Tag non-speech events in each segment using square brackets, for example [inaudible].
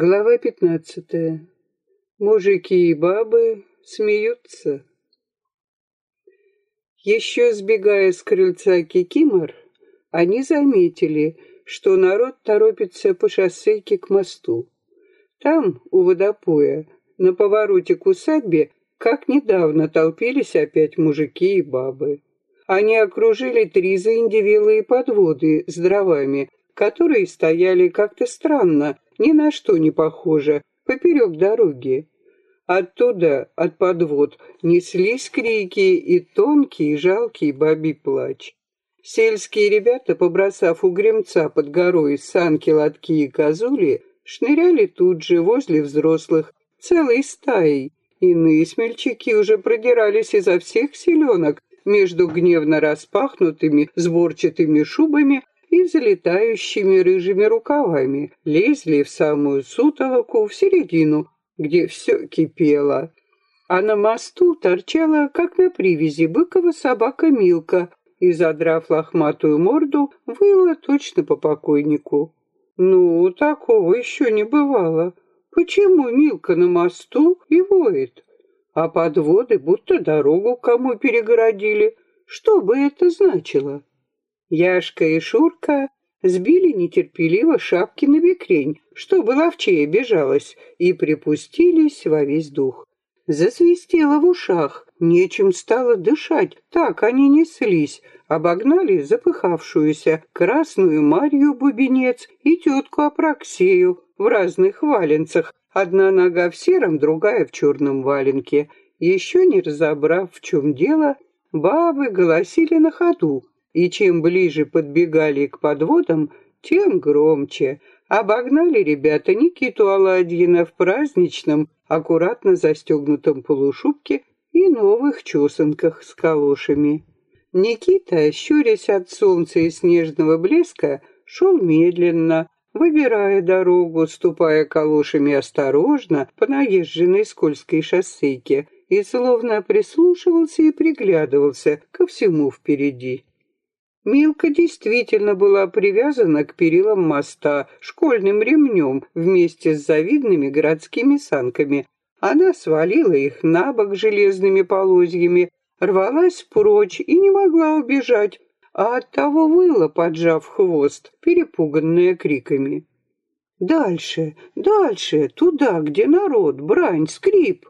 Глава пятнадцатая. Мужики и бабы смеются. Еще сбегая с крыльца Кикимор, они заметили, что народ торопится по шоссейке к мосту. Там, у водопоя, на повороте к усадьбе, как недавно толпились опять мужики и бабы. Они окружили три заиндевелые подводы с дровами, которые стояли как-то странно, ни на что не похоже, поперек дороги. Оттуда, от подвод, неслись крики и тонкий, жалкий бабий плач. Сельские ребята, побросав у гремца под горой санки, лотки и козули, шныряли тут же возле взрослых, целой стаей. Иные смельчаки уже продирались изо всех селенок между гневно распахнутыми сборчатыми шубами и залетающими рыжими рукавами, лезли в самую сутолоку, в середину, где все кипело. А на мосту торчала, как на привязи, быкова собака Милка и, задрав лохматую морду, выла точно по покойнику. Ну, такого еще не бывало. Почему Милка на мосту и воет? А подводы будто дорогу кому перегородили. Что бы это значило? Яшка и Шурка сбили нетерпеливо шапки на бекрень, чтобы ловчее бежалась, и припустились во весь дух. Засвистело в ушах, нечем стало дышать, так они неслись, обогнали запыхавшуюся красную Марью Бубенец и тетку Апраксею в разных валенцах, одна нога в сером, другая в черном валенке. Еще не разобрав, в чем дело, бабы голосили на ходу, и чем ближе подбегали к подводам, тем громче. Обогнали ребята Никиту Аладьина в праздничном, аккуратно застегнутом полушубке и новых чесанках с калошами. Никита, щурясь от солнца и снежного блеска, шел медленно, выбирая дорогу, ступая калошами осторожно по наезженной скользкой шоссейке, и словно прислушивался и приглядывался ко всему впереди. Милка действительно была привязана к перилам моста школьным ремнем вместе с завидными городскими санками. Она свалила их на бок железными полозьями, рвалась прочь и не могла убежать, а оттого выла, поджав хвост, перепуганная криками. «Дальше, дальше, туда, где народ, брань, скрип!»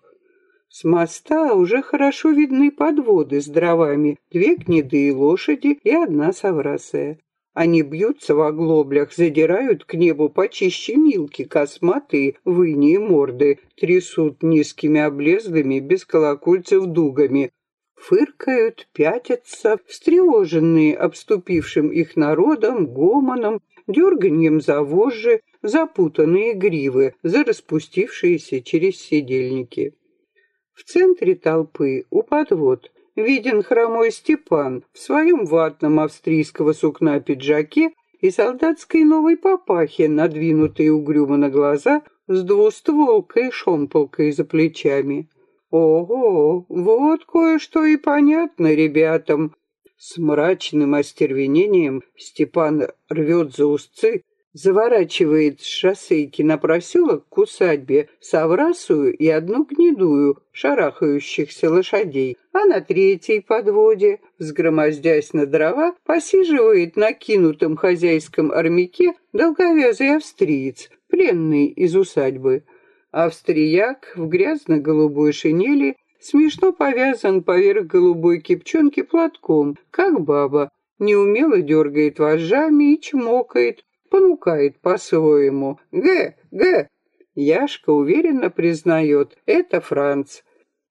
С моста уже хорошо видны подводы с дровами, две гнедые лошади и одна соврасая. Они бьются в оглоблях, задирают к небу почище милки, косматые, выни морды, трясут низкими облезлыми, без колокольцев дугами, фыркают, пятятся, встревоженные обступившим их народом, гомоном, дерганьем за вожжи, запутанные гривы, за распустившиеся через сидельники. В центре толпы, у подвод, виден хромой Степан в своем ватном австрийского сукна пиджаке и солдатской новой папахе, надвинутой угрюмо на глаза, с двустволкой шомполкой за плечами. Ого, вот кое-что и понятно ребятам. С мрачным остервенением Степан рвет за узцы заворачивает с шоссейки на проселок к усадьбе соврасую и одну гнедую, шарахающихся лошадей, а на третьей подводе, взгромоздясь на дрова, посиживает на кинутом хозяйском армяке долговязый австриец, пленный из усадьбы. Австрияк в грязно-голубой шинели смешно повязан поверх голубой кипчонки платком, как баба, неумело дергает вожжами и чмокает, понукает по-своему. «Г, Г!» Яшка уверенно признает, это Франц.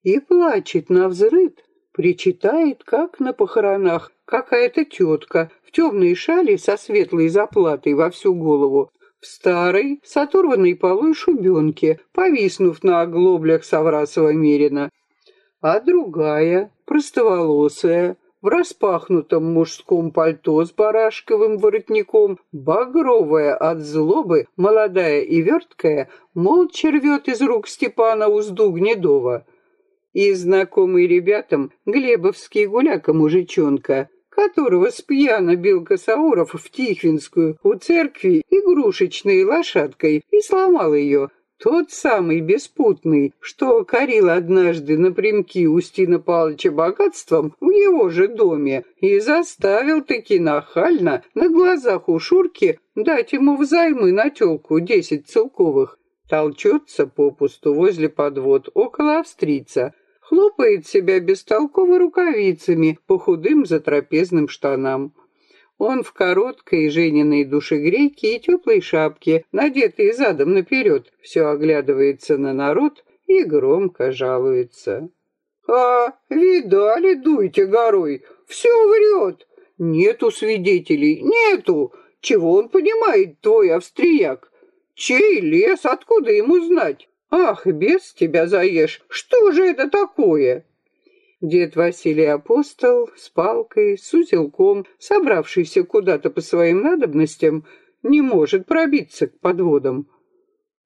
И плачет на взрыд, причитает, как на похоронах, какая-то тетка в темной шали со светлой заплатой во всю голову, в старой, с оторванной полой шубенке, повиснув на оглоблях Саврасова Мерина, а другая, простоволосая, в распахнутом мужском пальто с барашковым воротником, багровая от злобы, молодая и верткая, молча рвет из рук Степана узду Гнедова. И знакомый ребятам Глебовский гуляка-мужичонка, которого спьяно бил Косауров в Тихвинскую у церкви игрушечной лошадкой и сломал ее, тот самый беспутный, что корил однажды напрямки Устина Павловича богатством в его же доме и заставил таки нахально на глазах у Шурки дать ему взаймы на тёлку десять целковых. Толчется попусту возле подвод около австрийца, хлопает себя бестолково рукавицами по худым затрапезным штанам. Он в короткой Жениной душегрейке и теплой шапке, надетой задом наперед, все оглядывается на народ и громко жалуется. «А, видали, дуйте горой, все врет. Нету свидетелей, нету. Чего он понимает, твой австрияк? Чей лес, откуда ему знать? Ах, без тебя заешь, что же это такое?» Дед Василий Апостол с палкой, с узелком, собравшийся куда-то по своим надобностям, не может пробиться к подводам.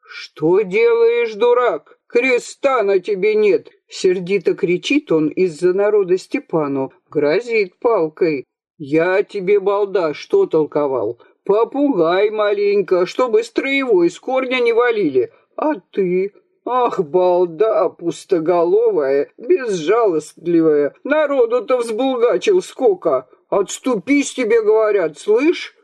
«Что делаешь, дурак? Креста на тебе нет!» Сердито кричит он из-за народа Степану, грозит палкой. «Я тебе, балда, что толковал? Попугай маленько, чтобы строевой с корня не валили. А ты? Ах, балда пустоголовая, безжалостливая, народу-то взбулгачил сколько. Отступись тебе, говорят, слышь?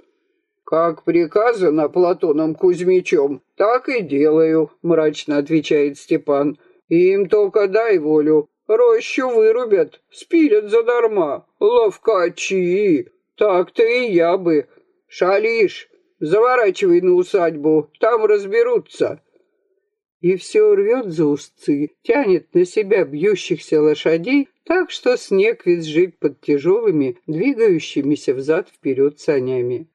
Как приказано Платоном Кузьмичем, так и делаю, мрачно отвечает Степан. Им только дай волю, рощу вырубят, спилят задарма. Ловкачи, так-то и я бы. Шалишь, заворачивай на усадьбу, там разберутся и все рвет за узцы, тянет на себя бьющихся лошадей, так что снег визжит под тяжелыми, двигающимися взад-вперед санями.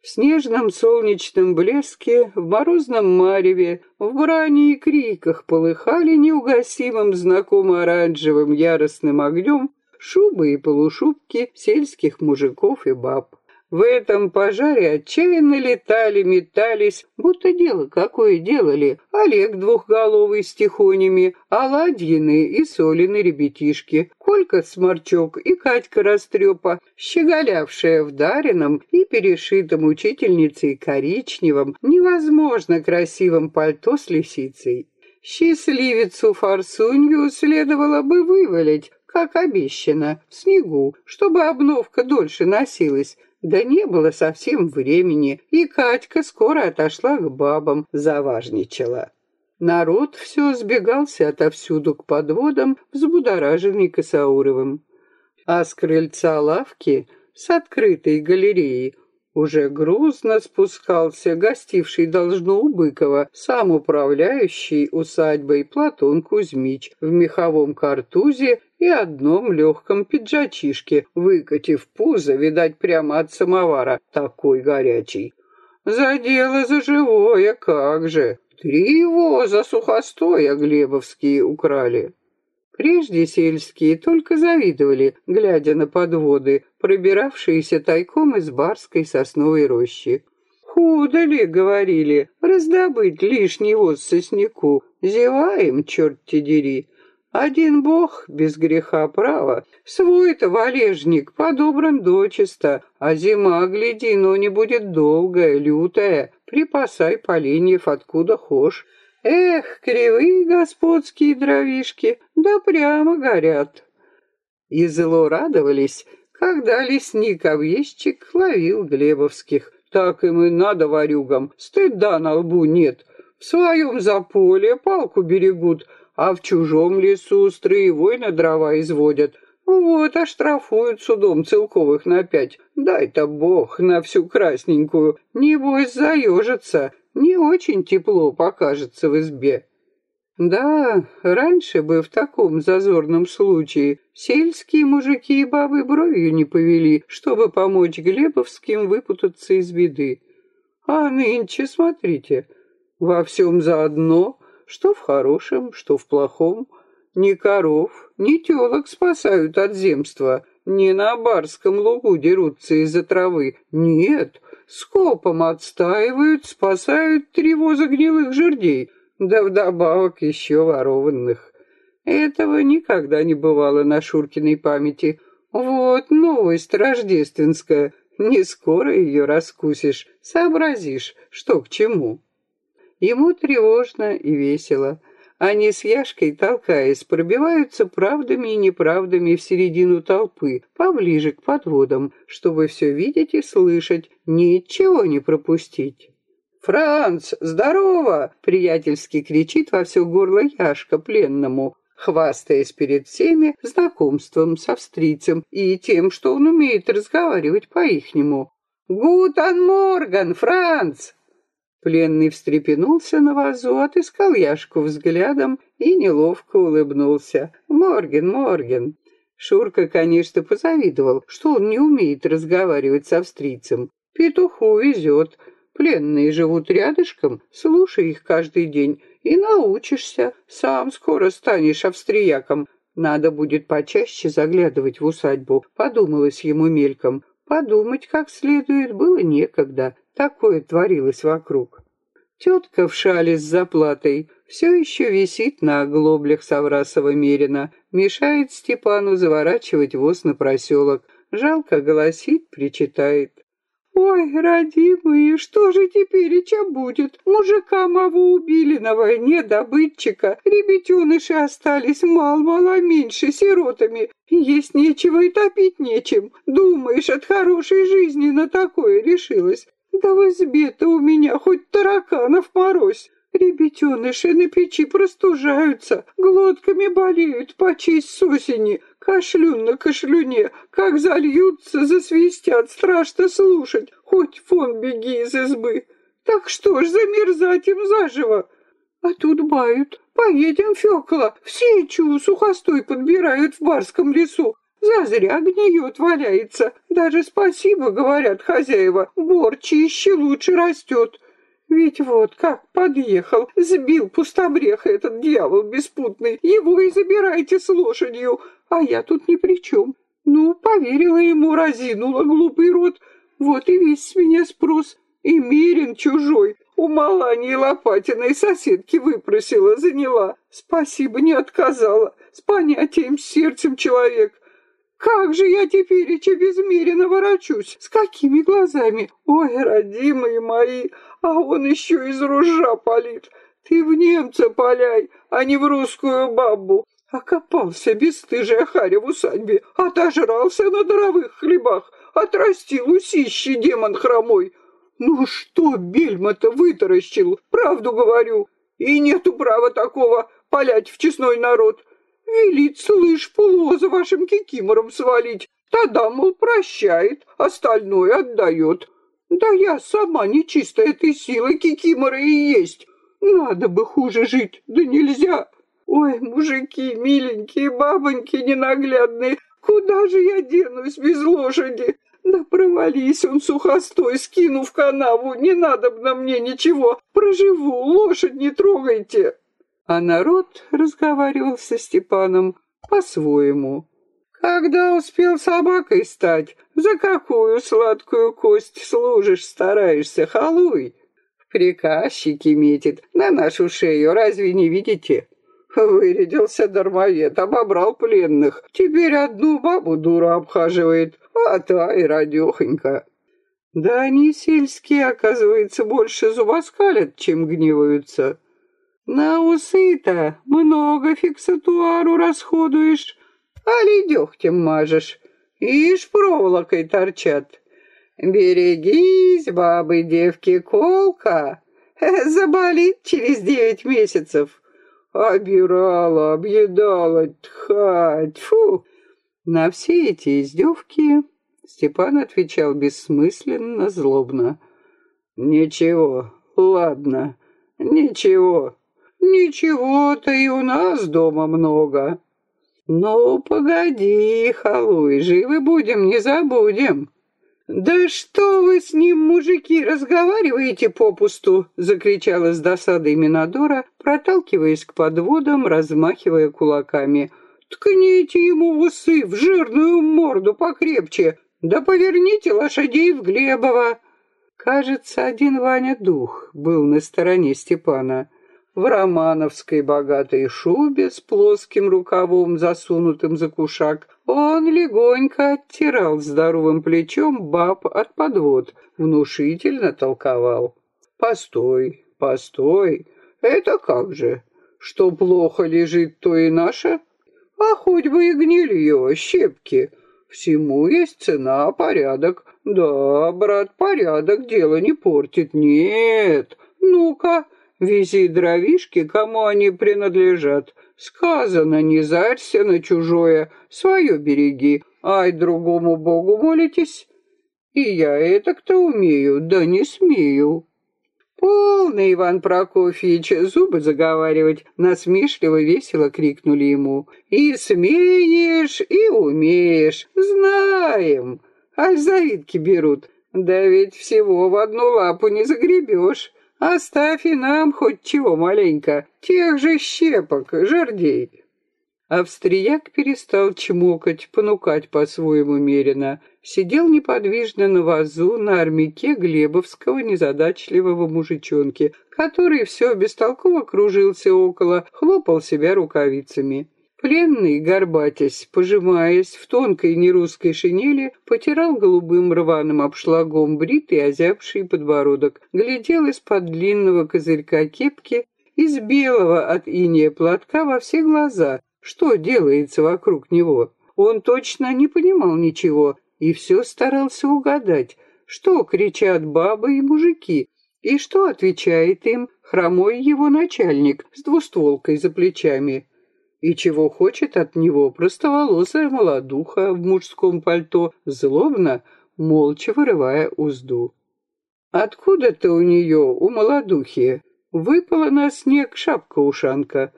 В снежном солнечном блеске, в морозном мареве, в брани и криках полыхали неугасимым знакомо оранжевым яростным огнем шубы и полушубки сельских мужиков и баб. В этом пожаре отчаянно летали, метались, будто дело какое делали. Олег двухголовый с тихонями, Аладьины и Солины ребятишки, Колька Сморчок и Катька Растрепа, щеголявшая в дареном и перешитом учительницей коричневом, невозможно красивом пальто с лисицей. Счастливицу Форсунью следовало бы вывалить, как обещано, в снегу, чтобы обновка дольше носилась, да не было совсем времени, и Катька скоро отошла к бабам, заважничала. Народ все сбегался отовсюду к подводам, взбудораженный Косауровым. А с крыльца лавки, с открытой галереей, уже грузно спускался гостивший должно у Быкова сам управляющий усадьбой Платон Кузьмич в меховом картузе и одном легком пиджачишке, выкатив пузо, видать, прямо от самовара, такой горячий. За дело за живое, как же! Три его за сухостоя глебовские украли. Прежде сельские только завидовали, глядя на подводы, пробиравшиеся тайком из барской сосновой рощи. «Худо ли, — говорили, — раздобыть лишний воз сосняку? Зеваем, черт те дери!» Один бог без греха права, свой-то валежник подобран дочисто, а зима, гляди, но не будет долгая, лютая, припасай поленьев откуда хошь. Эх, кривые господские дровишки, да прямо горят. И зло радовались, когда лесник-объездчик ловил Глебовских. Так им и надо варюгам, стыда на лбу нет. В своем заполе палку берегут, а в чужом лесу строевой на дрова изводят. Вот, оштрафуют судом целковых на пять. Дай-то бог на всю красненькую. Небось, заежится не очень тепло покажется в избе. Да, раньше бы в таком зазорном случае сельские мужики и бабы бровью не повели, чтобы помочь Глебовским выпутаться из беды. А нынче, смотрите, во всем заодно, что в хорошем, что в плохом, ни коров, ни телок спасают от земства, не на барском лугу дерутся из-за травы, нет, скопом отстаивают, спасают три воза гнилых жердей, да вдобавок еще ворованных. Этого никогда не бывало на Шуркиной памяти. Вот новость рождественская. Не скоро ее раскусишь, сообразишь, что к чему. Ему тревожно и весело. Они с Яшкой, толкаясь, пробиваются правдами и неправдами в середину толпы, поближе к подводам, чтобы все видеть и слышать, ничего не пропустить. «Франц, здорово!» — приятельски кричит во все горло Яшка пленному, хвастаясь перед всеми знакомством с австрийцем и тем, что он умеет разговаривать по-ихнему. «Гутан Морган, Франц!» Пленный встрепенулся на вазу, отыскал Яшку взглядом и неловко улыбнулся. «Морген, Морген!» Шурка, конечно, позавидовал, что он не умеет разговаривать с австрийцем. Петуху везет. Пленные живут рядышком, слушай их каждый день, и научишься. Сам скоро станешь австрияком. Надо будет почаще заглядывать в усадьбу, подумалось ему мельком. Подумать как следует было некогда такое творилось вокруг. Тетка в шале с заплатой все еще висит на оглоблях Саврасова Мерина, мешает Степану заворачивать воз на проселок. Жалко голосит, причитает. «Ой, родимые, что же теперь и будет? Мужика моего убили на войне, добытчика. Ребятеныши остались мало-мало меньше, сиротами. Есть нечего и топить нечем. Думаешь, от хорошей жизни на такое решилась. Да в избе-то у меня хоть тараканов морозь. Ребятеныши на печи простужаются, глотками болеют почесть с осени, кашлюн на кашлюне, как зальются, засвистят, страшно слушать, хоть фон беги из избы. Так что ж, замерзать им заживо. А тут бают. Поедем, Фёкла, все чу сухостой подбирают в барском лесу, Зазря гниет, валяется. Даже спасибо, говорят хозяева, бор чище лучше растет. Ведь вот как подъехал, сбил пустобреха этот дьявол беспутный. Его и забирайте с лошадью, а я тут ни при чем. Ну, поверила ему, разинула глупый рот. Вот и весь с меня спрос. И Мирин чужой, у Малании Лопатиной соседки выпросила, заняла. Спасибо, не отказала. С понятием, сердцем человек. Как же я теперь и безмеренно ворочусь? С какими глазами? Ой, родимые мои, а он еще из ружа палит. Ты в немца паляй, а не в русскую бабу. Окопался бесстыжая харя в усадьбе, отожрался на даровых хлебах, отрастил усищи демон хромой. Ну что бельма-то вытаращил, правду говорю. И нету права такого палять в честной народ. Велит, слышь, поло за вашим кикимором свалить. Тогда, мол, прощает, остальное отдает. Да я сама нечистая этой силы кикимора и есть. Надо бы хуже жить, да нельзя. Ой, мужики миленькие, бабоньки ненаглядные, куда же я денусь без лошади? Да провались он сухостой, скинув канаву, не надо на мне ничего, проживу, лошадь не трогайте а народ разговаривал со Степаном по-своему. Когда успел собакой стать, за какую сладкую кость служишь, стараешься, халуй? Приказчики метит на нашу шею, разве не видите? Вырядился дармоед, обобрал пленных. Теперь одну бабу дура обхаживает, а та и радехонька. Да они сельские, оказывается, больше зубоскалят, чем гневаются. На усы-то много фиксатуару расходуешь, али дегтем мажешь, ишь проволокой торчат. Берегись, бабы, девки, колка, [laughs] заболит через девять месяцев. Обирала, объедала, тхать, фу. На все эти издевки Степан отвечал бессмысленно, злобно. «Ничего, ладно, ничего, Ничего-то и у нас дома много. Ну, погоди, халуй, живы будем, не забудем. «Да что вы с ним, мужики, разговариваете попусту?» — закричала с досадой Минадора, проталкиваясь к подводам, размахивая кулаками. «Ткните ему усы в жирную морду покрепче, да поверните лошадей в Глебово!» Кажется, один Ваня Дух был на стороне Степана в романовской богатой шубе с плоским рукавом, засунутым за кушак, Он легонько оттирал здоровым плечом баб от подвод, внушительно толковал. «Постой, постой, это как же? Что плохо лежит, то и наше? А хоть бы и гнилье, щепки. Всему есть цена, порядок. Да, брат, порядок дело не портит. Нет, ну-ка, вези дровишки, кому они принадлежат. Сказано, не зарься на чужое, свое береги, ай, другому богу молитесь. И я это-то умею, да не смею. «Полный, Иван Прокофьевич, зубы заговаривать!» Насмешливо весело крикнули ему. «И смеешь, и умеешь, знаем!» Аж завидки берут. Да ведь всего в одну лапу не загребешь. Оставь и нам хоть чего маленько, тех же щепок, жердей. Австрияк перестал чмокать, понукать по-своему меренно. Сидел неподвижно на вазу на армяке Глебовского незадачливого мужичонки, который все бестолково кружился около, хлопал себя рукавицами. Пленный, горбатясь, пожимаясь в тонкой нерусской шинели, потирал голубым рваным обшлагом бритый озябший подбородок, глядел из-под длинного козырька кепки, из белого от иния платка во все глаза, что делается вокруг него. Он точно не понимал ничего и все старался угадать, что кричат бабы и мужики, и что отвечает им хромой его начальник с двустволкой за плечами и чего хочет от него простоволосая молодуха в мужском пальто, злобно, молча вырывая узду. Откуда-то у нее, у молодухи, выпала на снег шапка-ушанка.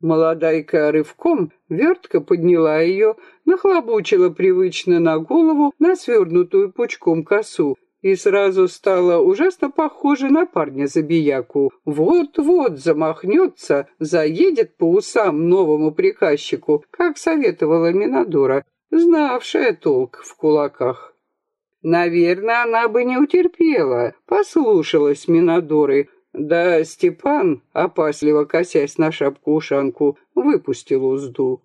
Молодайка рывком вертко подняла ее, нахлобучила привычно на голову на свернутую пучком косу и сразу стала ужасно похожа на парня-забияку. Вот-вот замахнется, заедет по усам новому приказчику, как советовала Минадора, знавшая толк в кулаках. Наверное, она бы не утерпела, послушалась Минадоры, да Степан, опасливо косясь на шапку-ушанку, выпустил узду.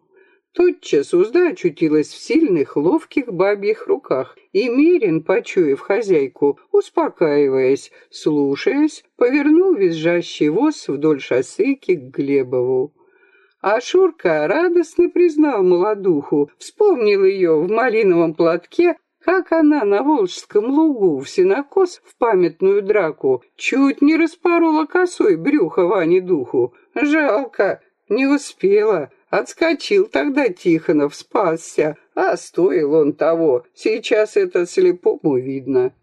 Тотчас узда очутилась в сильных, ловких бабьих руках, и Мирин, почуяв хозяйку, успокаиваясь, слушаясь, повернул визжащий воз вдоль шоссейки к Глебову. А Шурка радостно признал молодуху, вспомнил ее в малиновом платке, как она на Волжском лугу в сенокос в памятную драку чуть не распорола косой брюхо Ване духу. Жалко, не успела. Отскочил тогда Тихонов, спасся, а стоил он того, сейчас это слепому видно.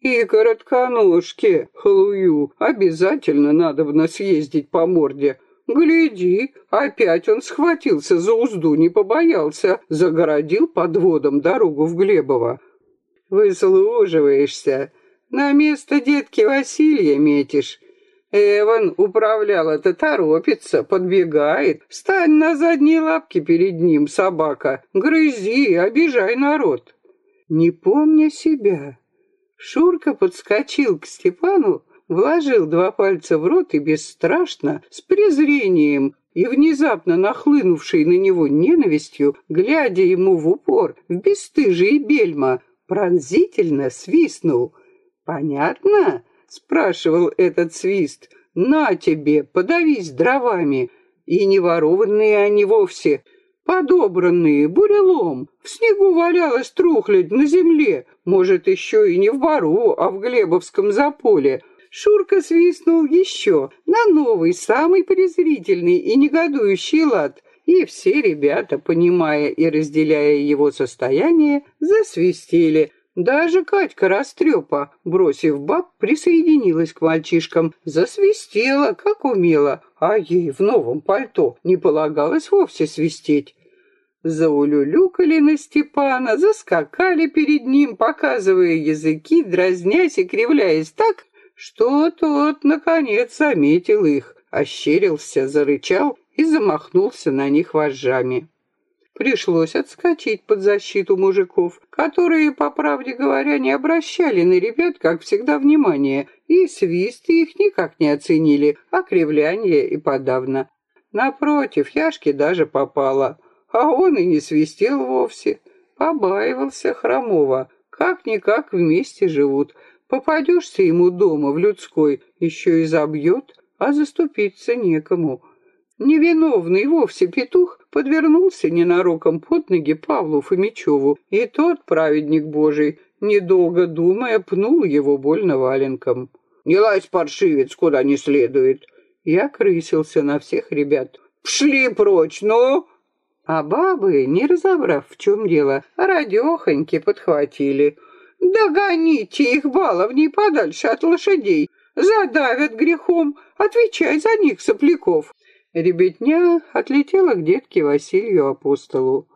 И коротконожке, халую, обязательно надо бы съездить по морде. Гляди, опять он схватился за узду, не побоялся, загородил подводом дорогу в Глебово. Выслуживаешься, на место детки Василия метишь, Эван управлял это торопится, подбегает. Стань на задние лапки перед ним, собака. Грызи, обижай народ. Не помня себя, Шурка подскочил к Степану, вложил два пальца в рот и бесстрашно, с презрением и внезапно нахлынувшей на него ненавистью, глядя ему в упор, в бесстыжие бельма, пронзительно свистнул. «Понятно?» Спрашивал этот свист. «На тебе, подавись дровами!» И не ворованные они вовсе, подобранные, бурелом. В снегу валялась трухлядь на земле, может, еще и не в бару, а в Глебовском заполе. Шурка свистнул еще на новый, самый презрительный и негодующий лад, и все ребята, понимая и разделяя его состояние, засвистели — даже Катька Растрепа, бросив баб, присоединилась к мальчишкам, засвистела, как умела, а ей в новом пальто не полагалось вовсе свистеть. Заулюлюкали на Степана, заскакали перед ним, показывая языки, дразнясь и кривляясь так, что тот, наконец, заметил их, ощерился, зарычал и замахнулся на них вожжами. Пришлось отскочить под защиту мужиков, которые, по правде говоря, не обращали на ребят, как всегда, внимания, и свисты их никак не оценили, а кривляние и подавно. Напротив, Яшке даже попало. а он и не свистел вовсе. Побаивался Хромова. Как-никак вместе живут. Попадешься ему дома в людской, еще и забьет, а заступиться некому. Невиновный вовсе петух подвернулся ненароком под ноги Павлу Фомичеву, и тот, праведник Божий, недолго думая, пнул его больно валенком. «Не лазь, паршивец, куда не следует!» Я крысился на всех ребят. «Пшли прочь, ну!» А бабы, не разобрав, в чем дело, радехоньки подхватили. «Догоните их, баловней, подальше от лошадей! Задавят грехом! Отвечай за них, сопляков!» Ребятня отлетела к детке Василию Апостолу.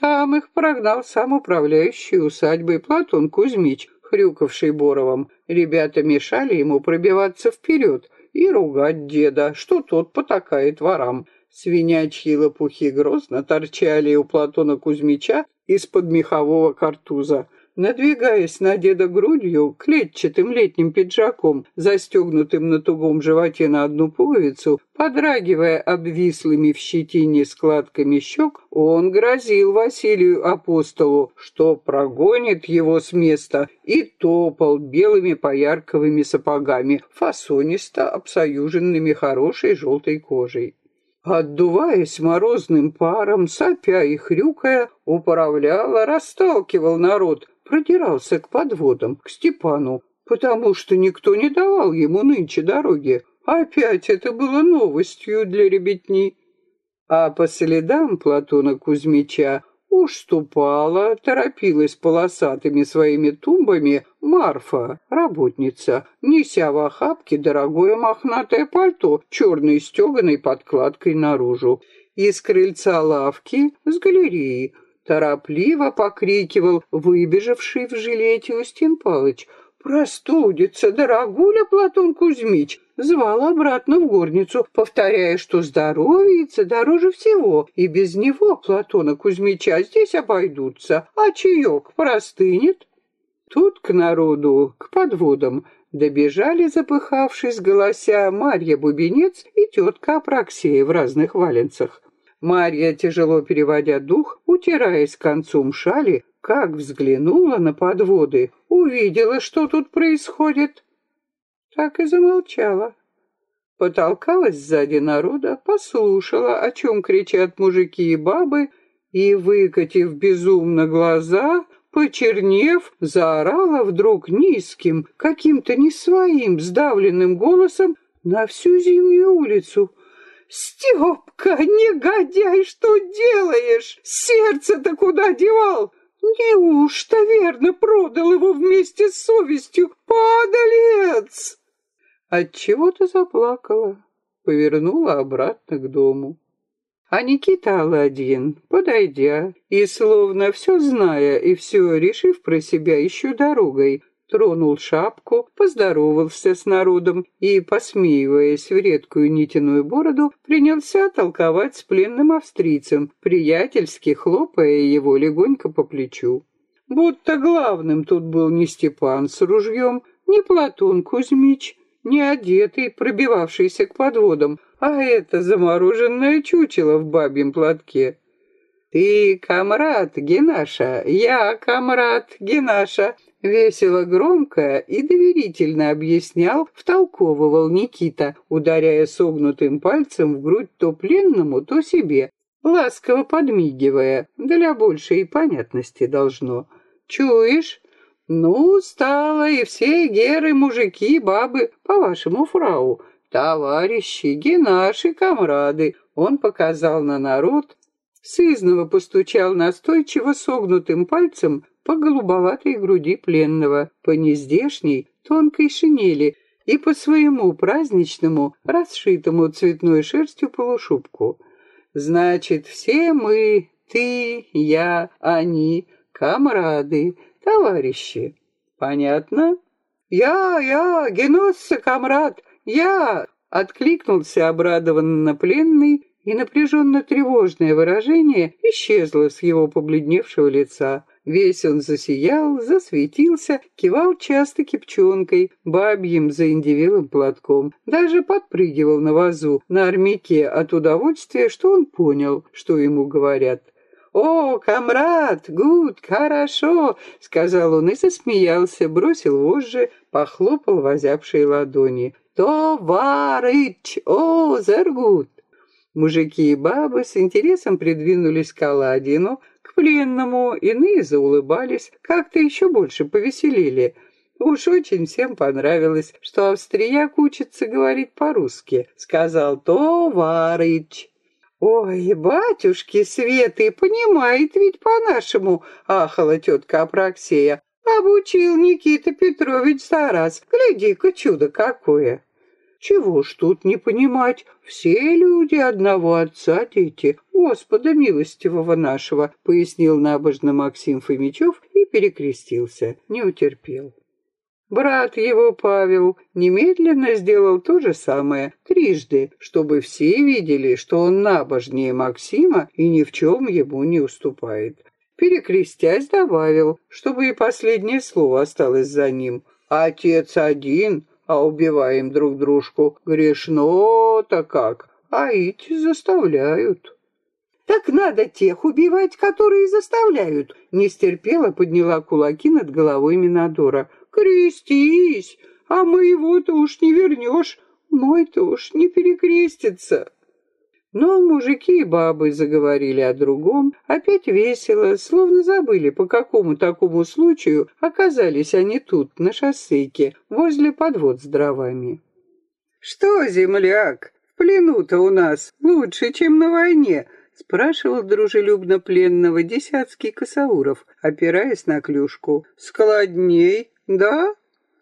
Там их прогнал сам управляющий усадьбой Платон Кузьмич, хрюкавший Боровым. Ребята мешали ему пробиваться вперед и ругать деда, что тот потакает ворам. Свинячьи лопухи грозно торчали у Платона Кузьмича из-под мехового картуза надвигаясь на деда грудью, клетчатым летним пиджаком, застегнутым на тугом животе на одну пуговицу, подрагивая обвислыми в щетине складками щек, он грозил Василию Апостолу, что прогонит его с места, и топал белыми поярковыми сапогами, фасонисто обсоюженными хорошей желтой кожей. Отдуваясь морозным паром, сопя и хрюкая, управлял, расталкивал народ, продирался к подводам, к Степану, потому что никто не давал ему нынче дороги. Опять это было новостью для ребятни. А по следам Платона Кузьмича уж ступала, торопилась полосатыми своими тумбами Марфа, работница, неся в охапке дорогое мохнатое пальто черной стеганой подкладкой наружу. Из крыльца лавки с галереи торопливо покрикивал выбежавший в жилете Устин Палыч. «Простудится, дорогуля Платон Кузьмич!» Звал обратно в горницу, повторяя, что здоровьица дороже всего, и без него, Платона Кузьмича, здесь обойдутся, а чаек простынет. Тут к народу, к подводам, добежали, запыхавшись, голося Марья Бубенец и тетка Апраксея в разных валенцах. Марья, тяжело переводя дух, утираясь концом шали, как взглянула на подводы, увидела, что тут происходит, так и замолчала. Потолкалась сзади народа, послушала, о чем кричат мужики и бабы, и, выкатив безумно глаза, почернев, заорала вдруг низким, каким-то не своим сдавленным голосом на всю зимнюю улицу — «Степка, негодяй, что делаешь? Сердце-то куда девал? Неужто верно продал его вместе с совестью? Падалец!» Отчего-то заплакала, повернула обратно к дому. А Никита Аладдин, подойдя и, словно все зная и все решив про себя еще дорогой, тронул шапку, поздоровался с народом и, посмеиваясь в редкую нитяную бороду, принялся толковать с пленным австрийцем, приятельски хлопая его легонько по плечу. Будто главным тут был не Степан с ружьем, не Платон Кузьмич, не одетый, пробивавшийся к подводам, а это замороженное чучело в бабьем платке. «Ты комрад, Генаша, я комрад, Генаша», Весело, громко и доверительно объяснял, втолковывал Никита, ударяя согнутым пальцем в грудь то пленному, то себе, ласково подмигивая, для большей понятности должно. «Чуешь? Ну, стало, и все геры, мужики, бабы, по-вашему, фрау, товарищи, генаши, комрады». Он показал на народ, сызново постучал настойчиво согнутым пальцем по голубоватой груди пленного, по нездешней тонкой шинели и по своему праздничному, расшитому цветной шерстью полушубку. Значит, все мы, ты, я, они, комрады, товарищи. Понятно? Я, я, Геносса, комрад, я, откликнулся обрадованно пленный, и напряженно тревожное выражение исчезло с его побледневшего лица. Весь он засиял, засветился, кивал часто кипчонкой, бабьим заиндивелым платком, даже подпрыгивал на вазу, на армяке от удовольствия, что он понял, что ему говорят. «О, комрад, гуд, хорошо!» — сказал он и засмеялся, бросил вожжи, похлопал возявшие ладони. «Товарыч! О, зергут!» Мужики и бабы с интересом придвинулись к Аладдину, пленному, иные заулыбались, как-то еще больше повеселили. Уж очень всем понравилось, что австрияк учится говорить по-русски. Сказал «Товарыч». «Ой, батюшки Светы, понимает ведь по-нашему», — ахала тетка Апраксея. «Обучил Никита Петрович за раз. Гляди-ка, чудо какое!» Чего ж тут не понимать? Все люди одного отца дети, Господа милостивого нашего, пояснил набожно Максим Фомичев и перекрестился, не утерпел. Брат его, Павел, немедленно сделал то же самое, трижды, чтобы все видели, что он набожнее Максима и ни в чем ему не уступает. Перекрестясь, добавил, чтобы и последнее слово осталось за ним. «Отец один, а убиваем друг дружку. Грешно-то как, а эти заставляют. Так надо тех убивать, которые заставляют. Не стерпела, подняла кулаки над головой Минадора. Крестись, а моего-то уж не вернешь, мой-то уж не перекрестится. Но мужики и бабы заговорили о другом, опять весело, словно забыли, по какому такому случаю оказались они тут, на шоссейке, возле подвод с дровами. «Что, земляк, в плену-то у нас лучше, чем на войне?» — спрашивал дружелюбно пленного десятский косауров, опираясь на клюшку. «Складней, да?»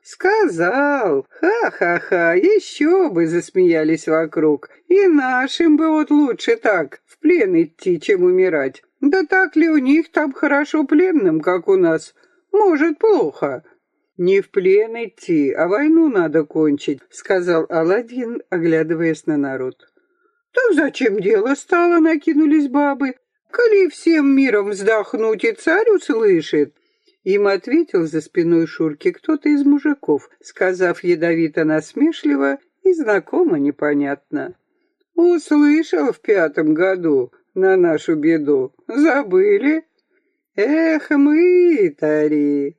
«Сказал! Ха-ха-ха! Еще бы!» — засмеялись вокруг. «И нашим бы вот лучше так, в плен идти, чем умирать. Да так ли у них там хорошо пленным, как у нас? Может, плохо?» «Не в плен идти, а войну надо кончить», — сказал Аладдин, оглядываясь на народ. «Так зачем дело стало?» — накинулись бабы. «Коли всем миром вздохнуть, и царь услышит». Им ответил за спиной Шурки кто-то из мужиков, сказав ядовито-насмешливо и знакомо непонятно. «Услышал в пятом году на нашу беду. Забыли? Эх, мы, Тари!»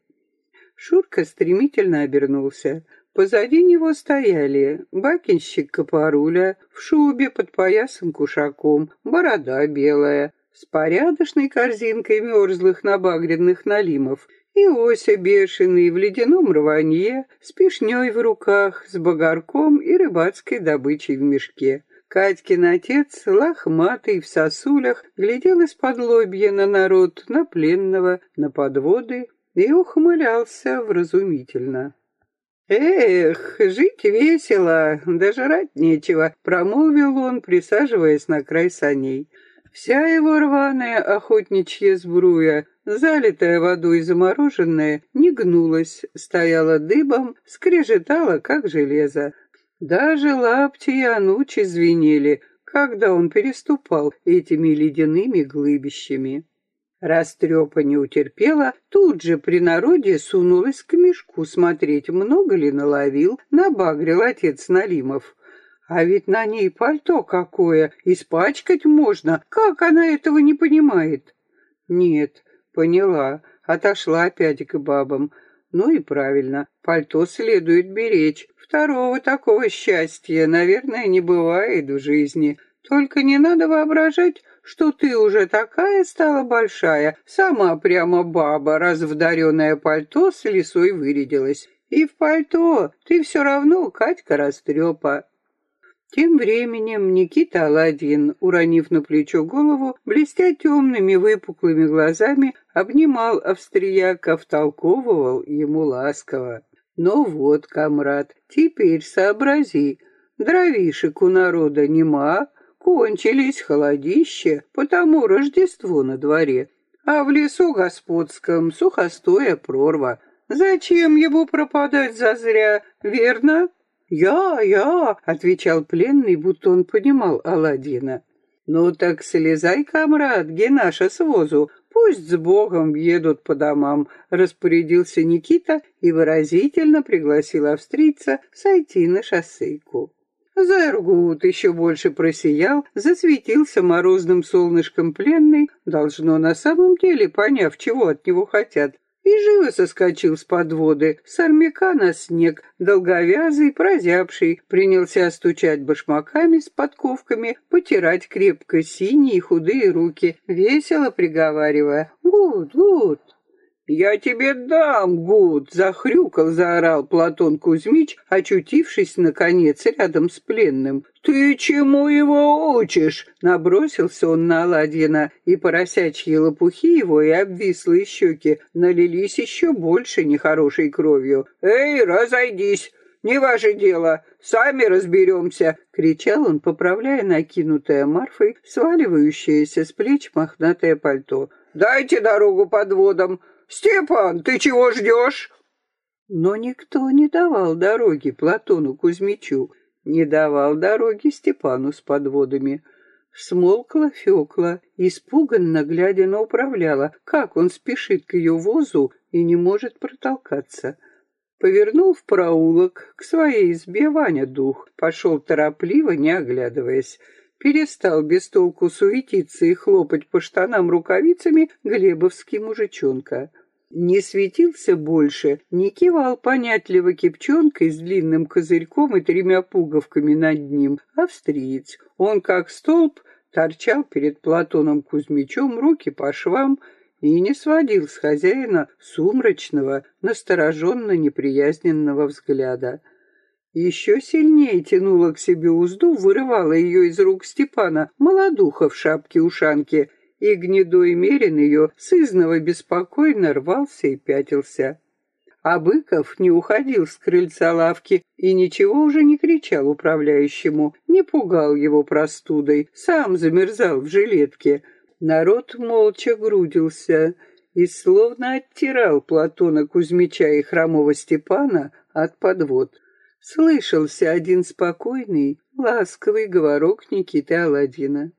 Шурка стремительно обернулся. Позади него стояли бакинщик Капаруля в шубе под поясом кушаком, борода белая, с порядочной корзинкой мерзлых набагренных налимов, и Ося бешеный в ледяном рванье, с пешней в руках, с богарком и рыбацкой добычей в мешке. Катькин отец, лохматый в сосулях, глядел из-под лобья на народ, на пленного, на подводы и ухмылялся вразумительно. «Эх, жить весело, да жрать нечего», — промолвил он, присаживаясь на край саней. Вся его рваная охотничья сбруя, залитая водой замороженная, не гнулась, стояла дыбом, скрежетала, как железо. Даже лапти и анучи звенели, когда он переступал этими ледяными глыбищами. Растрепа не утерпела, тут же при народе сунулась к мешку смотреть, много ли наловил, набагрил отец Налимов. А ведь на ней пальто какое, испачкать можно. Как она этого не понимает? Нет, поняла, отошла опять к бабам. Ну и правильно, пальто следует беречь. Второго такого счастья, наверное, не бывает в жизни. Только не надо воображать, что ты уже такая стала большая, сама прямо баба, раз в пальто с лисой вырядилась. И в пальто ты все равно Катька растрепа. Тем временем Никита Аладдин, уронив на плечо голову, блестя темными выпуклыми глазами, обнимал австрияка, втолковывал ему ласково. «Ну вот, комрад, теперь сообрази, дровишек у народа нема, кончились холодище, потому Рождество на дворе, а в лесу господском сухостоя прорва. Зачем его пропадать зазря, верно?» «Я, я!» — отвечал пленный, будто он понимал Аладдина. Ну так слезай, комрад, Генаша с возу, пусть с Богом едут по домам, распорядился Никита и выразительно пригласил австрийца сойти на шоссейку. Заргут еще больше просиял, засветился морозным солнышком пленный, должно на самом деле, поняв, чего от него хотят, и живо соскочил с подводы, с на снег, долговязый, прозябший, принялся стучать башмаками с подковками, потирать крепко синие худые руки, весело приговаривая «Gut, gut». «Я тебе дам, Gut!» — захрюкал, заорал Платон Кузьмич, очутившись, наконец, рядом с пленным. «Ты чему его учишь?» — набросился он на Аладьина, и поросячьи лопухи его и обвислые щеки налились еще больше нехорошей кровью. «Эй, разойдись! Не ваше дело! Сами разберемся!» — кричал он, поправляя накинутое Марфой, сваливающееся с плеч мохнатое пальто. «Дайте дорогу подводам!» Степан, ты чего ждешь?» Но никто не давал дороги Платону Кузьмичу, не давал дороги Степану с подводами. Смолкла Фёкла, испуганно глядя на управляла, как он спешит к ее возу и не может протолкаться. Повернул в проулок, к своей избе Ваня дух, пошел торопливо, не оглядываясь. Перестал без толку суетиться и хлопать по штанам рукавицами глебовский мужичонка. Не светился больше, не кивал понятливо кипчонкой с длинным козырьком и тремя пуговками над ним, австриец. Он, как столб, торчал перед Платоном Кузьмичом, руки по швам, и не сводил с хозяина сумрачного, настороженно-неприязненного взгляда. Еще сильнее тянула к себе узду, вырывала ее из рук Степана, молодуха в шапке-ушанке, и гнедой мерин ее сызново беспокойно рвался и пятился. А Быков не уходил с крыльца лавки и ничего уже не кричал управляющему, не пугал его простудой, сам замерзал в жилетке. Народ молча грудился и словно оттирал Платона Кузьмича и хромого Степана от подвод. Слышался один спокойный, ласковый говорок Никиты Аладдина.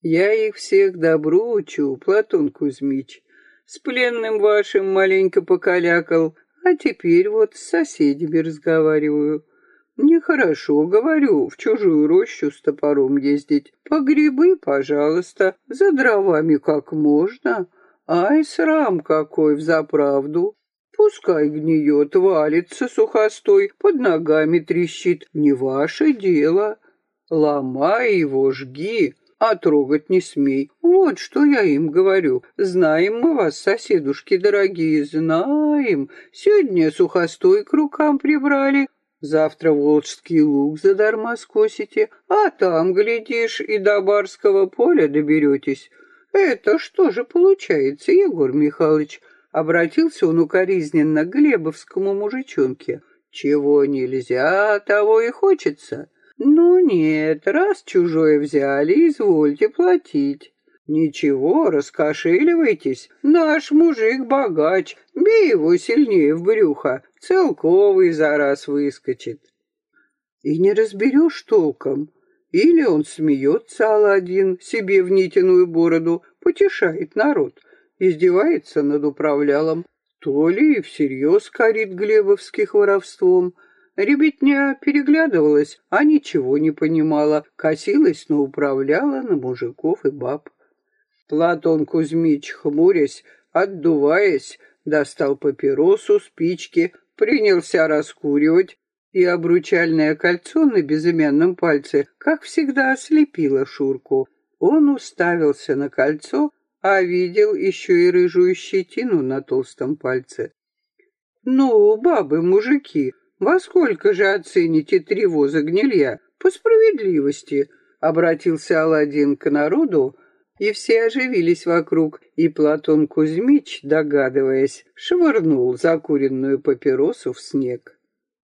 «Я их всех добру учу, Платон Кузьмич. С пленным вашим маленько покалякал, а теперь вот с соседями разговариваю. Нехорошо, говорю, в чужую рощу с топором ездить. По грибы, пожалуйста, за дровами как можно. Ай, срам какой взаправду. Пускай гниет, валится сухостой, под ногами трещит. Не ваше дело. Ломай его, жги, а трогать не смей. Вот что я им говорю. Знаем мы вас, соседушки дорогие, знаем. Сегодня сухостой к рукам прибрали, Завтра Волжский луг задарма скосите, а там, глядишь, и до Барского поля доберетесь. Это что же получается, Егор Михайлович? Обратился он укоризненно к Глебовскому мужичонке. «Чего нельзя, того и хочется. Ну нет, раз чужое взяли, извольте платить». «Ничего, раскошеливайтесь. Наш мужик богач. Бей его сильнее в брюхо. Целковый за раз выскочит». И не разберешь толком. Или он смеется, Аладдин, себе в нитиную бороду, потешает народ издевается над управлялом, то ли всерьез корит Глебовских воровством. Ребятня переглядывалась, а ничего не понимала, косилась на управляла, на мужиков и баб. Платон Кузьмич, хмурясь, отдуваясь, достал папиросу, спички, принялся раскуривать, и обручальное кольцо на безымянном пальце, как всегда, ослепило Шурку. Он уставился на кольцо, а видел еще и рыжую щетину на толстом пальце. «Ну, бабы, мужики, во сколько же оцените три воза гнилья? По справедливости!» — обратился Аладдин к народу, и все оживились вокруг, и Платон Кузьмич, догадываясь, швырнул закуренную папиросу в снег.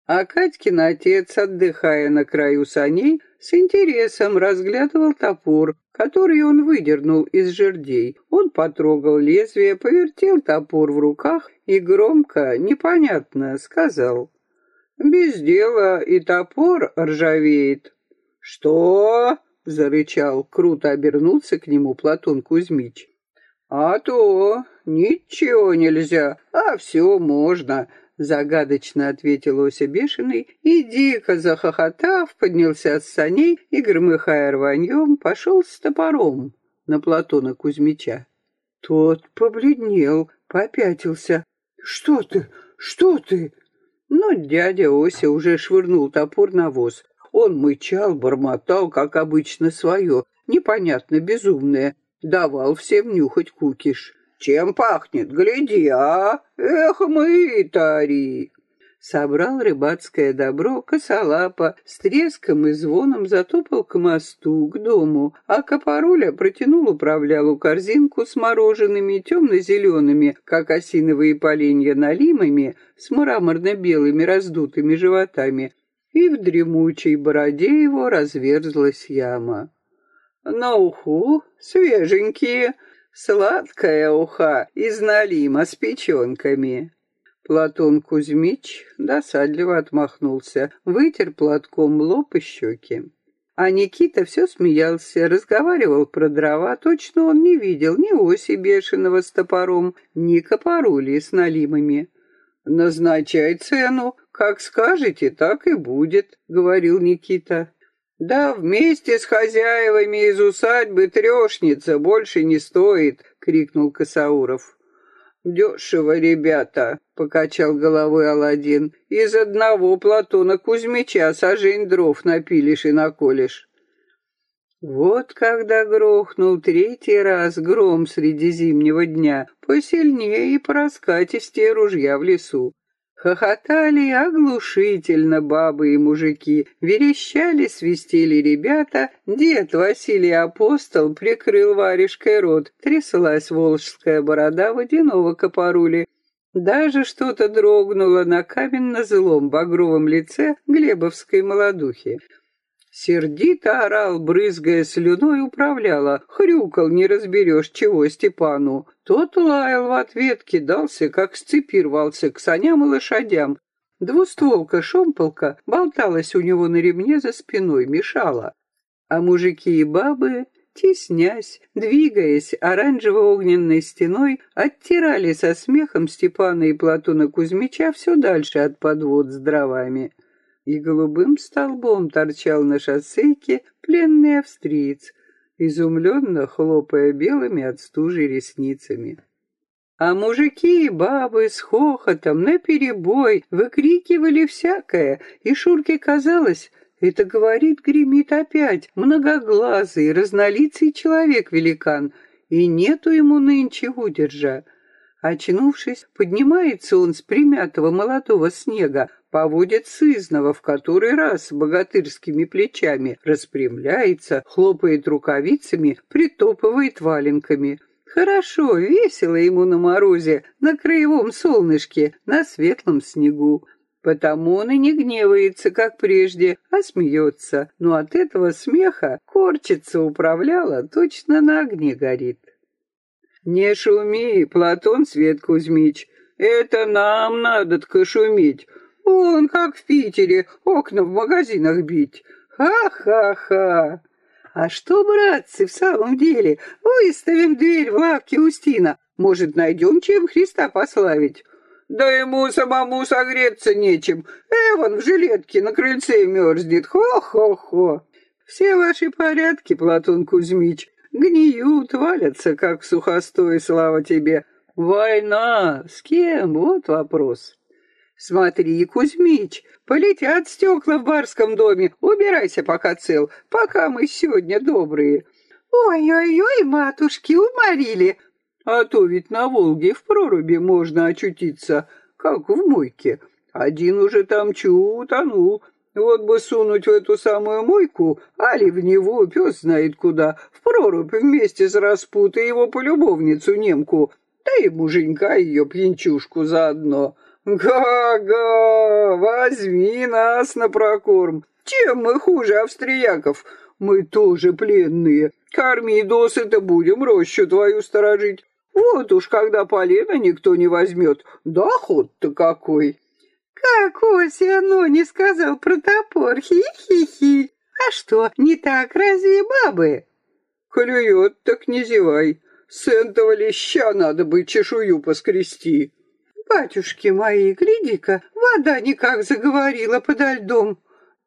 А Катькин отец, отдыхая на краю саней, с интересом разглядывал топор, который он выдернул из жердей. Он потрогал лезвие, повертел топор в руках и громко, непонятно, сказал. «Без дела и топор ржавеет». «Что?» — зарычал, круто обернулся к нему Платон Кузьмич. «А то ничего нельзя, а все можно», — загадочно ответил Ося Бешеный и, дико захохотав, поднялся с саней и, громыхая рваньем, пошел с топором на Платона Кузьмича. Тот побледнел, попятился. «Что ты? Что ты?» Но дядя Ося уже швырнул топор на воз. Он мычал, бормотал, как обычно, свое, непонятно безумное, давал всем нюхать кукиш. «Чем пахнет? Гляди, а! Эх, мы, тари!» Собрал рыбацкое добро, косолапа, с треском и звоном затопал к мосту, к дому, а Копоруля протянул управлялу корзинку с мороженными темно-зелеными, как осиновые поленья налимами, с мраморно-белыми раздутыми животами, и в дремучей бороде его разверзлась яма. На уху свеженькие, сладкая уха из налима с печенками. Платон Кузьмич досадливо отмахнулся, вытер платком лоб и щеки. А Никита все смеялся, разговаривал про дрова. Точно он не видел ни оси бешеного с топором, ни копорули с налимами. «Назначай цену, как скажете, так и будет», — говорил Никита. «Да вместе с хозяевами из усадьбы трешница больше не стоит», — крикнул Косауров. «Дешево, ребята», — покачал головой Аладдин. «Из одного Платона Кузьмича сажень дров напилишь и наколешь». Вот когда грохнул третий раз гром среди зимнего дня, посильнее и пораскатистее ружья в лесу. Хохотали оглушительно бабы и мужики, верещали, свистели ребята, дед Василий Апостол прикрыл варежкой рот, тряслась волжская борода водяного копорули. Даже что-то дрогнуло на каменно-злом багровом лице Глебовской молодухи. Сердито орал, брызгая слюной, управляла. Хрюкал, не разберешь, чего Степану. Тот лаял в ответ, кидался, как с цепи рвался к саням и лошадям. Двустволка-шомполка болталась у него на ремне за спиной, мешала. А мужики и бабы, теснясь, двигаясь оранжево-огненной стеной, оттирали со смехом Степана и Платона Кузьмича все дальше от подвод с дровами и голубым столбом торчал на шоссейке пленный австриец, изумленно хлопая белыми от стужи ресницами. А мужики и бабы с хохотом наперебой выкрикивали всякое, и Шурке казалось, это говорит, гремит опять, многоглазый, разнолицый человек-великан, и нету ему нынче удержа. Очнувшись, поднимается он с примятого молодого снега, поводит сызного в который раз богатырскими плечами, распрямляется, хлопает рукавицами, притопывает валенками. Хорошо, весело ему на морозе, на краевом солнышке, на светлом снегу. Потому он и не гневается, как прежде, а смеется. Но от этого смеха корчится управляла, точно на огне горит. «Не шуми, Платон Свет Кузьмич, это нам надо-тка шуметь. Он, как в Питере, окна в магазинах бить. Ха-ха-ха! А что, братцы, в самом деле, выставим дверь в лавке Устина. Может, найдем чем Христа пославить? Да ему самому согреться нечем. Эван в жилетке на крыльце мерзнет. Хо-хо-хо. Все ваши порядки, Платон Кузьмич, гниют, валятся, как сухостой, слава тебе. Война! С кем? Вот вопрос. Смотри, Кузьмич, полетят стекла в барском доме. Убирайся, пока цел, пока мы сегодня добрые. Ой-ой-ой, матушки, уморили. А то ведь на Волге в проруби можно очутиться, как в мойке. Один уже там чу утонул. Вот бы сунуть в эту самую мойку, али в него, пес знает куда, в прорубь вместе с распутой его полюбовницу немку, да и муженька ее пьянчушку заодно. «Га-га, возьми нас на прокорм. Чем мы хуже австрияков? Мы тоже пленные. Корми досыта будем рощу твою сторожить. Вот уж когда полено никто не возьмет, доход-то какой!» «Как Ося, оно не сказал про топор, хи-хи-хи! А что, не так разве бабы? Клюет, так не зевай. С этого леща надо бы чешую поскрести. Батюшки мои, гляди-ка, вода никак заговорила подо льдом.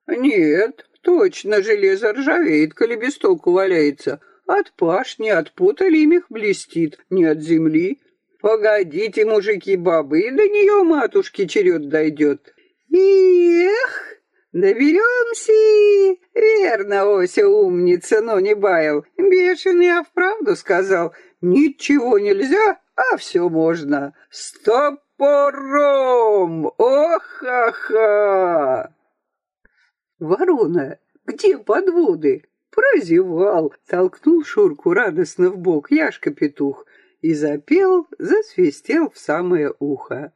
Нет, точно железо ржавеет, коли без толку валяется. От пашни, от пота лимих блестит, не от земли. Погодите, мужики, бабы, и до нее матушки черед дойдет. Эх, доберемся. Верно, Ося умница, но не баял. Бешеный, а вправду сказал, ничего нельзя, а все можно. Стопором! Ох-ха-ха! Ворона, где подводы? Прозевал, толкнул Шурку радостно в бок Яшка-петух и запел, засвистел в самое ухо.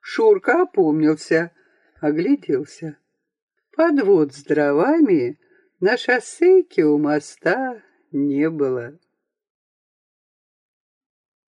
Шурка опомнился, огляделся. Подвод с дровами на шоссейке у моста не было.